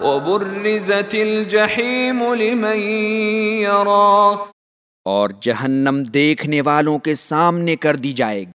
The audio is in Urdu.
وبرزت الجحیم لمن یرا اور جہنم دیکھنے والوں کے سامنے کر دی جائے گی۔